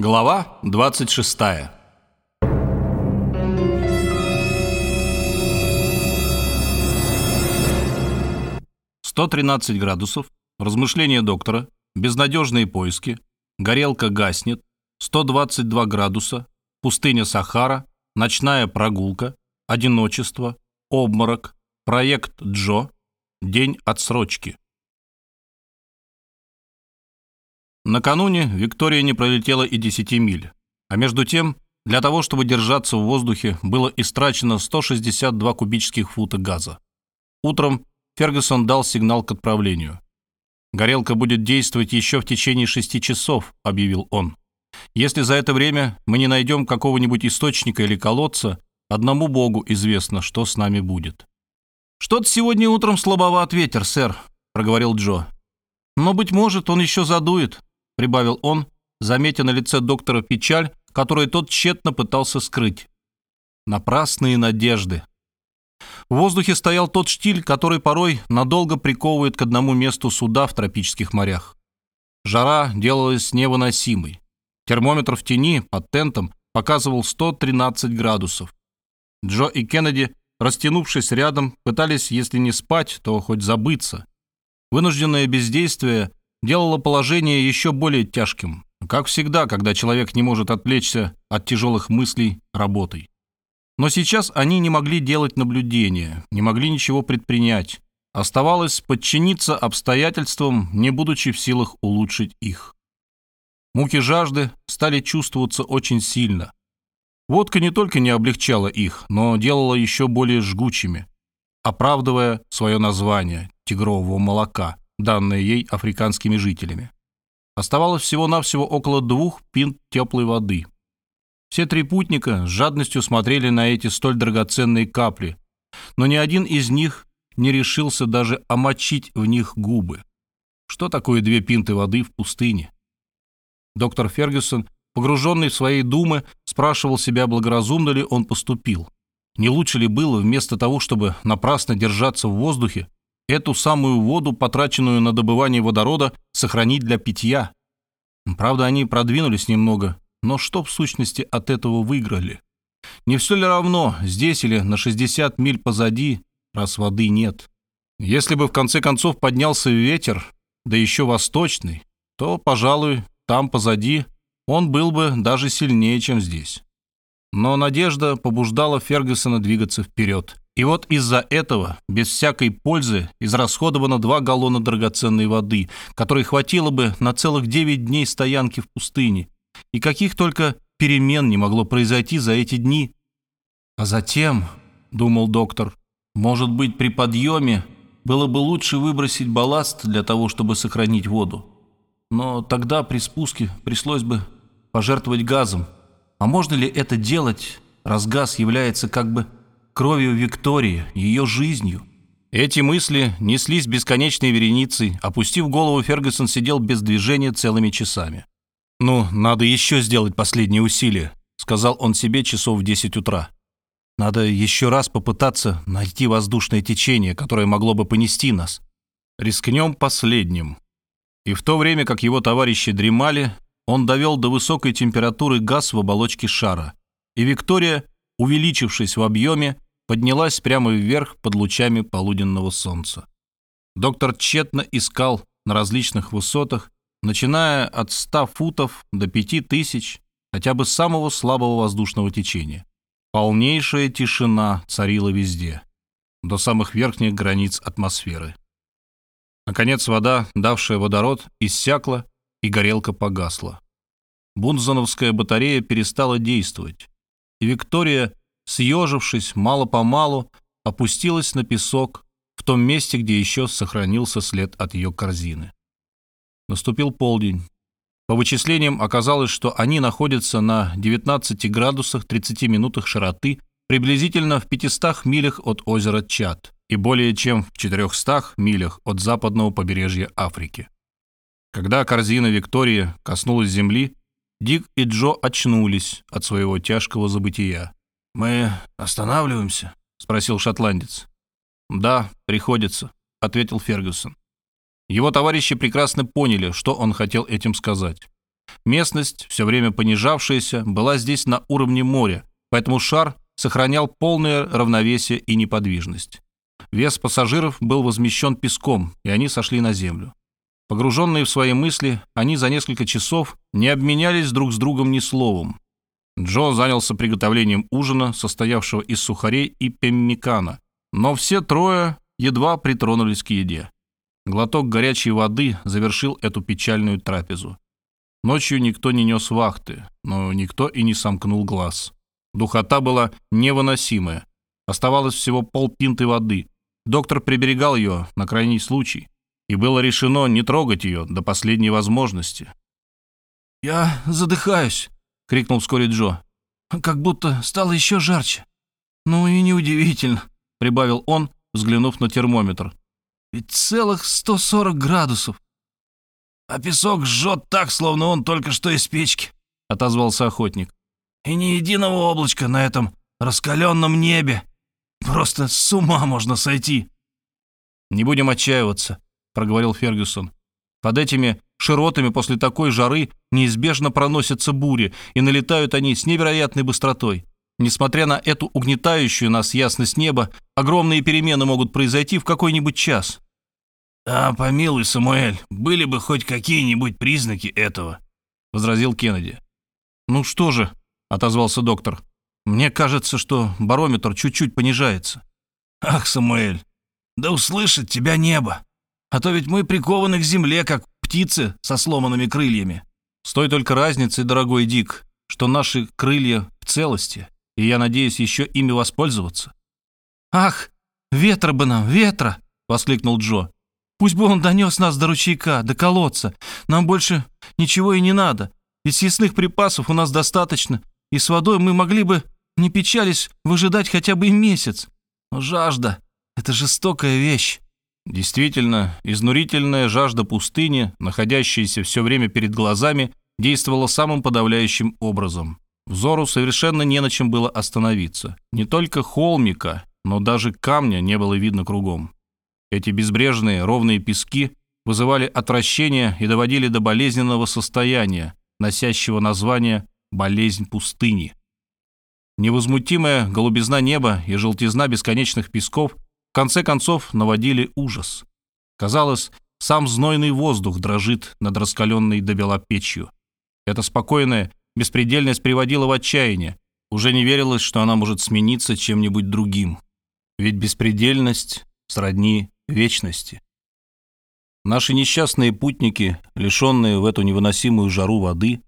Глава 26 113 градусов, размышления доктора, безнадежные поиски, горелка гаснет, 122 градуса, пустыня Сахара, ночная прогулка, одиночество, обморок, проект Джо, день отсрочки. Накануне Виктория не пролетела и 10 миль, а между тем, для того, чтобы держаться в воздухе, было истрачено 162 кубических фута газа. Утром Фергюсон дал сигнал к отправлению. «Горелка будет действовать еще в течение шести часов», — объявил он. «Если за это время мы не найдем какого-нибудь источника или колодца, одному Богу известно, что с нами будет». «Что-то сегодня утром слабоват ветер, сэр», — проговорил Джо. «Но, быть может, он еще задует», — прибавил он, заметя на лице доктора печаль, которую тот тщетно пытался скрыть. Напрасные надежды. В воздухе стоял тот штиль, который порой надолго приковывает к одному месту суда в тропических морях. Жара делалась невыносимой. Термометр в тени под тентом показывал 113 градусов. Джо и Кеннеди, растянувшись рядом, пытались, если не спать, то хоть забыться. Вынужденное бездействие делало положение еще более тяжким, как всегда, когда человек не может отвлечься от тяжелых мыслей работой. Но сейчас они не могли делать наблюдения, не могли ничего предпринять. Оставалось подчиниться обстоятельствам, не будучи в силах улучшить их. Муки жажды стали чувствоваться очень сильно. Водка не только не облегчала их, но делала еще более жгучими, оправдывая свое название тигрового молока, данное ей африканскими жителями. Оставалось всего-навсего около двух пинт теплой воды – все три путника с жадностью смотрели на эти столь драгоценные капли, но ни один из них не решился даже омочить в них губы. Что такое две пинты воды в пустыне? Доктор Фергюсон, погруженный в свои думы, спрашивал себя, благоразумно ли он поступил. Не лучше ли было, вместо того, чтобы напрасно держаться в воздухе, эту самую воду, потраченную на добывание водорода, сохранить для питья? Правда, они продвинулись немного, но что в сущности от этого выиграли? Не все ли равно, здесь или на 60 миль позади, раз воды нет? Если бы в конце концов поднялся ветер, да еще восточный, то, пожалуй, там позади он был бы даже сильнее, чем здесь. Но надежда побуждала Фергюсона двигаться вперед. И вот из-за этого, без всякой пользы, израсходовано два галлона драгоценной воды, которой хватило бы на целых девять дней стоянки в пустыне, и каких только перемен не могло произойти за эти дни. А затем, думал доктор, может быть, при подъеме было бы лучше выбросить балласт для того, чтобы сохранить воду. Но тогда при спуске пришлось бы пожертвовать газом. А можно ли это делать, раз газ является как бы кровью Виктории, ее жизнью? Эти мысли неслись бесконечной вереницей. Опустив голову, Фергюсон сидел без движения целыми часами. «Ну, надо еще сделать последние усилия», — сказал он себе часов в 10 утра. «Надо еще раз попытаться найти воздушное течение, которое могло бы понести нас. Рискнем последним». И в то время, как его товарищи дремали, он довел до высокой температуры газ в оболочке шара, и Виктория, увеличившись в объеме, поднялась прямо вверх под лучами полуденного солнца. Доктор тщетно искал на различных высотах начиная от 100 футов до 5000, хотя бы самого слабого воздушного течения. Полнейшая тишина царила везде, до самых верхних границ атмосферы. Наконец вода, давшая водород, иссякла, и горелка погасла. Бунзоновская батарея перестала действовать, и Виктория, съежившись мало-помалу, опустилась на песок в том месте, где еще сохранился след от ее корзины. Наступил полдень. По вычислениям оказалось, что они находятся на 19 градусах 30 минутах широты, приблизительно в 500 милях от озера Чад и более чем в 400 милях от западного побережья Африки. Когда корзина Виктории коснулась земли, Дик и Джо очнулись от своего тяжкого забытия. «Мы останавливаемся?» — спросил шотландец. «Да, приходится», — ответил Фергюсон. Его товарищи прекрасно поняли, что он хотел этим сказать. Местность, все время понижавшаяся, была здесь на уровне моря, поэтому шар сохранял полное равновесие и неподвижность. Вес пассажиров был возмещен песком, и они сошли на землю. Погруженные в свои мысли, они за несколько часов не обменялись друг с другом ни словом. Джо занялся приготовлением ужина, состоявшего из сухарей и пеммикана, но все трое едва притронулись к еде. Глоток горячей воды завершил эту печальную трапезу. Ночью никто не нес вахты, но никто и не сомкнул глаз. Духота была невыносимая. Оставалось всего полпинты воды. Доктор приберегал ее на крайний случай, и было решено не трогать ее до последней возможности. «Я задыхаюсь», — крикнул вскоре Джо. «Как будто стало еще жарче». «Ну и неудивительно», — прибавил он, взглянув на термометр. «Ведь целых 140 градусов». «А песок жжет так, словно он только что из печки», — отозвался охотник. «И ни единого облачка на этом раскаленном небе. Просто с ума можно сойти». «Не будем отчаиваться», — проговорил Фергюсон. «Под этими широтами после такой жары неизбежно проносятся бури, и налетают они с невероятной быстротой. Несмотря на эту угнетающую нас ясность неба, огромные перемены могут произойти в какой-нибудь час. «А, помилуй, Самуэль, были бы хоть какие-нибудь признаки этого», — возразил Кеннеди. «Ну что же», — отозвался доктор, — «мне кажется, что барометр чуть-чуть понижается». «Ах, Самуэль, да услышит тебя небо! А то ведь мы прикованы к земле, как птицы со сломанными крыльями». «С той только разницей, дорогой Дик, что наши крылья в целости, и я надеюсь еще ими воспользоваться». «Ах, ветра бы нам, ветра!» — воскликнул Джо. Пусть бы он донес нас до ручейка, до колодца. Нам больше ничего и не надо. Ведь съестных припасов у нас достаточно, и с водой мы могли бы, не печались, выжидать хотя бы и месяц. Но жажда — это жестокая вещь». Действительно, изнурительная жажда пустыни, находящаяся все время перед глазами, действовала самым подавляющим образом. Взору совершенно не на чем было остановиться. Не только холмика, но даже камня не было видно кругом. Эти безбрежные ровные пески вызывали отвращение и доводили до болезненного состояния, носящего название «болезнь пустыни». Невозмутимая голубизна неба и желтизна бесконечных песков конце концов наводили ужас. Казалось, сам знойный воздух дрожит над раскаленной до бела печью. Эта спокойная беспредельность приводила в отчаяние. Уже не верилось, что она может смениться чем-нибудь другим. Ведь беспредельность сродни вечности. Наши несчастные путники, лишенные в эту невыносимую жару воды,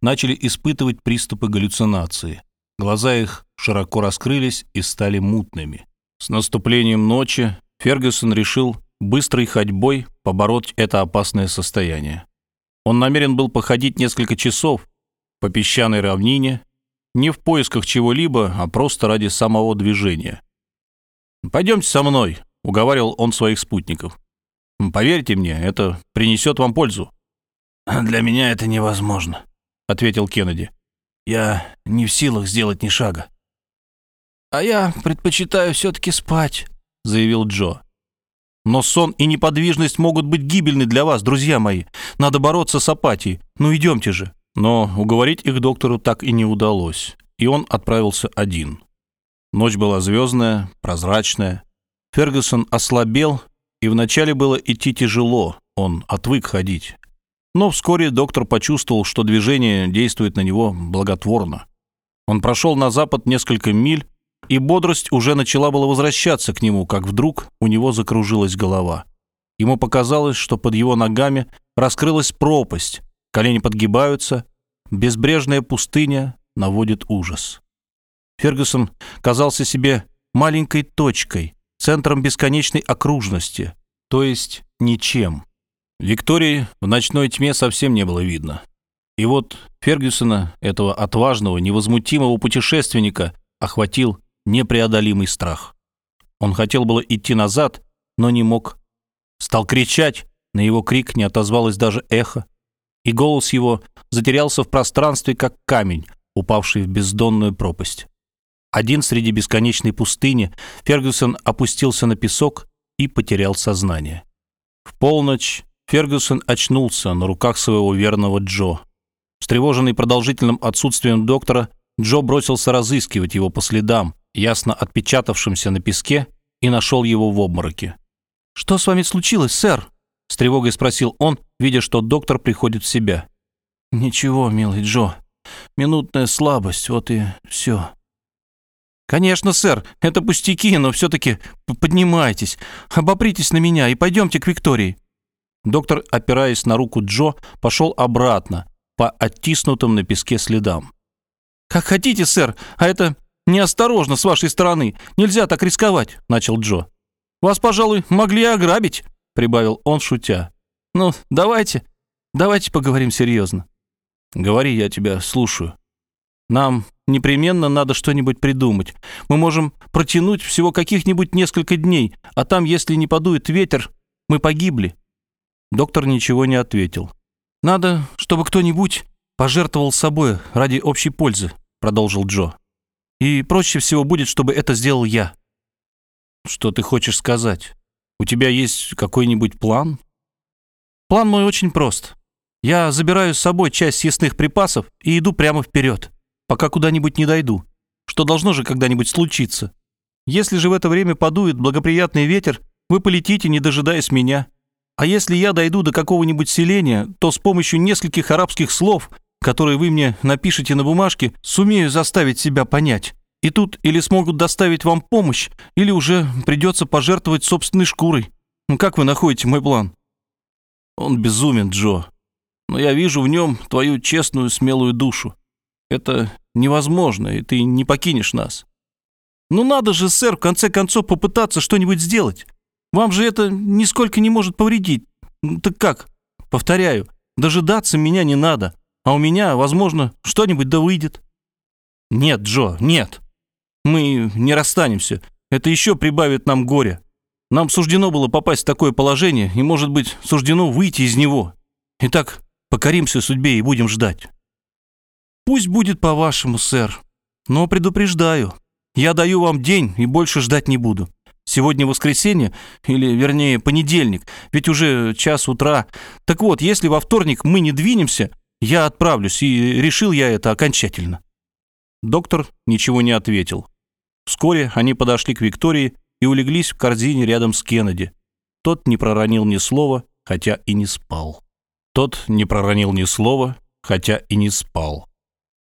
начали испытывать приступы галлюцинации. Глаза их широко раскрылись и стали мутными. С наступлением ночи Фергюсон решил быстрой ходьбой побороть это опасное состояние. Он намерен был походить несколько часов по песчаной равнине, не в поисках чего-либо, а просто ради самого движения. «Пойдемте со мной», — уговаривал он своих спутников. «Поверьте мне, это принесет вам пользу». «Для меня это невозможно», — ответил Кеннеди. «Я не в силах сделать ни шага». «А я предпочитаю все-таки спать», — заявил Джо. «Но сон и неподвижность могут быть гибельны для вас, друзья мои. Надо бороться с апатией. Ну идемте же». Но уговорить их доктору так и не удалось, и он отправился один. Ночь была звездная, прозрачная, Фергюсон ослабел, и вначале было идти тяжело, он отвык ходить. Но вскоре доктор почувствовал, что движение действует на него благотворно. Он прошел на запад несколько миль, и бодрость уже начала было возвращаться к нему, как вдруг у него закружилась голова. Ему показалось, что под его ногами раскрылась пропасть, колени подгибаются, безбрежная пустыня наводит ужас. Фергюсон казался себе маленькой точкой, центром бесконечной окружности, то есть ничем. Виктории в ночной тьме совсем не было видно. И вот Фергюсона, этого отважного, невозмутимого путешественника, охватил непреодолимый страх. Он хотел было идти назад, но не мог. Стал кричать, на его крик не отозвалось даже эхо, и голос его затерялся в пространстве, как камень, упавший в бездонную пропасть. Один среди бесконечной пустыни, Фергюсон опустился на песок и потерял сознание. В полночь Фергюсон очнулся на руках своего верного Джо. Встревоженный продолжительным отсутствием доктора, Джо бросился разыскивать его по следам, ясно отпечатавшимся на песке, и нашел его в обмороке. «Что с вами случилось, сэр?» — с тревогой спросил он, видя, что доктор приходит в себя. «Ничего, милый Джо. Минутная слабость, вот и все». «Конечно, сэр, это пустяки, но все-таки поднимайтесь, обопритесь на меня и пойдемте к Виктории». Доктор, опираясь на руку Джо, пошел обратно по оттиснутым на песке следам. «Как хотите, сэр, а это неосторожно с вашей стороны. Нельзя так рисковать», — начал Джо. «Вас, пожалуй, могли ограбить», — прибавил он, шутя. «Ну, давайте, давайте поговорим серьезно». «Говори, я тебя слушаю». «Нам непременно надо что-нибудь придумать. Мы можем протянуть всего каких-нибудь несколько дней, а там, если не подует ветер, мы погибли». Доктор ничего не ответил. «Надо, чтобы кто-нибудь пожертвовал собой ради общей пользы», — продолжил Джо. «И проще всего будет, чтобы это сделал я». «Что ты хочешь сказать? У тебя есть какой-нибудь план?» «План мой очень прост. Я забираю с собой часть съестных припасов и иду прямо вперед, пока куда-нибудь не дойду, что должно же когда-нибудь случиться. Если же в это время подует благоприятный ветер, вы полетите, не дожидаясь меня. А если я дойду до какого-нибудь селения, то с помощью нескольких арабских слов, которые вы мне напишете на бумажке, сумею заставить себя понять. И тут или смогут доставить вам помощь, или уже придется пожертвовать собственной шкурой. Ну, как вы находите мой план?» «Он безумен, Джо. Но я вижу в нем твою честную, смелую душу. Это невозможно, и ты не покинешь нас». «Ну надо же, сэр, в конце концов попытаться что-нибудь сделать. Вам же это нисколько не может повредить. Так как? Повторяю, дожидаться меня не надо, а у меня, возможно, что-нибудь да выйдет. Нет, Джо, нет. Мы не расстанемся. Это еще прибавит нам горя. Нам суждено было попасть в такое положение, и, может быть, суждено выйти из него. Итак, покоримся судьбе и будем ждать. Пусть будет по-вашему, сэр. Но предупреждаю, я даю вам день и больше ждать не буду. Сегодня воскресенье, или, вернее, понедельник, ведь уже час утра. Так вот, если во вторник мы не двинемся, я отправлюсь, и решил я это окончательно». Доктор ничего не ответил. Вскоре они подошли к Виктории и улеглись в корзине рядом с Кеннеди. Тот не проронил ни слова, хотя и не спал. Тот не проронил ни слова, хотя и не спал.